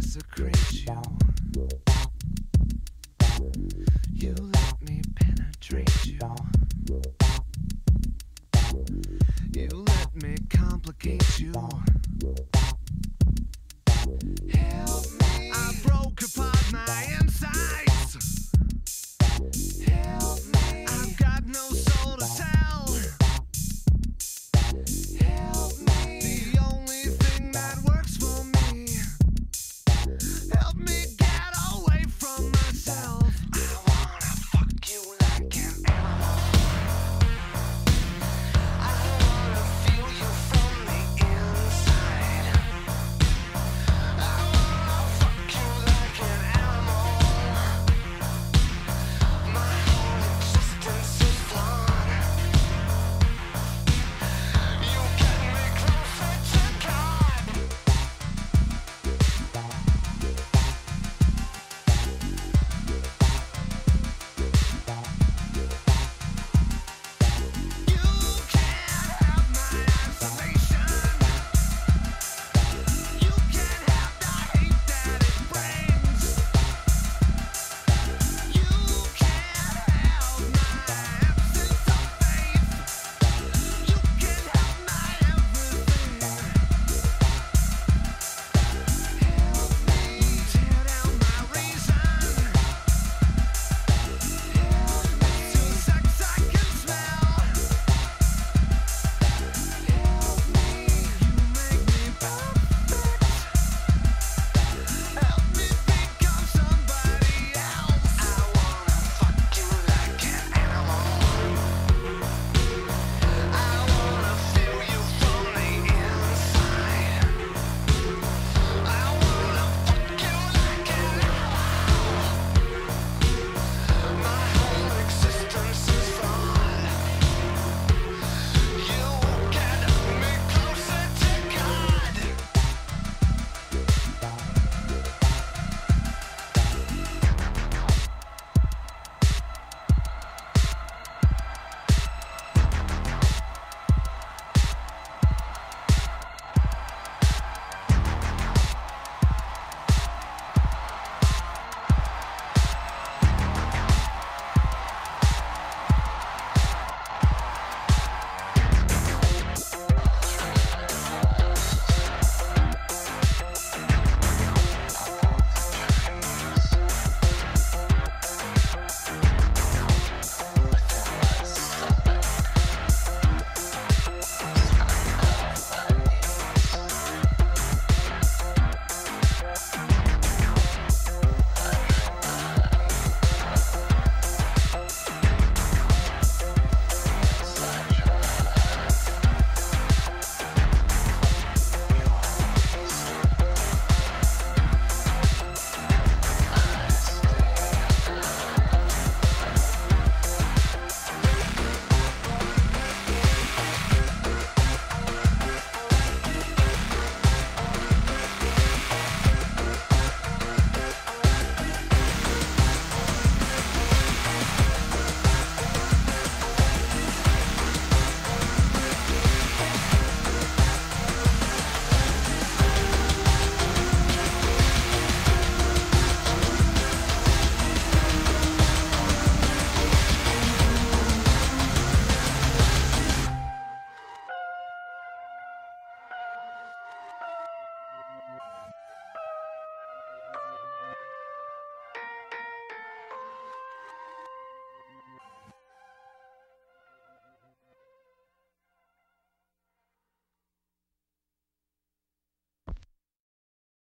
desecration. You let me penetrate you. You let me complicate you.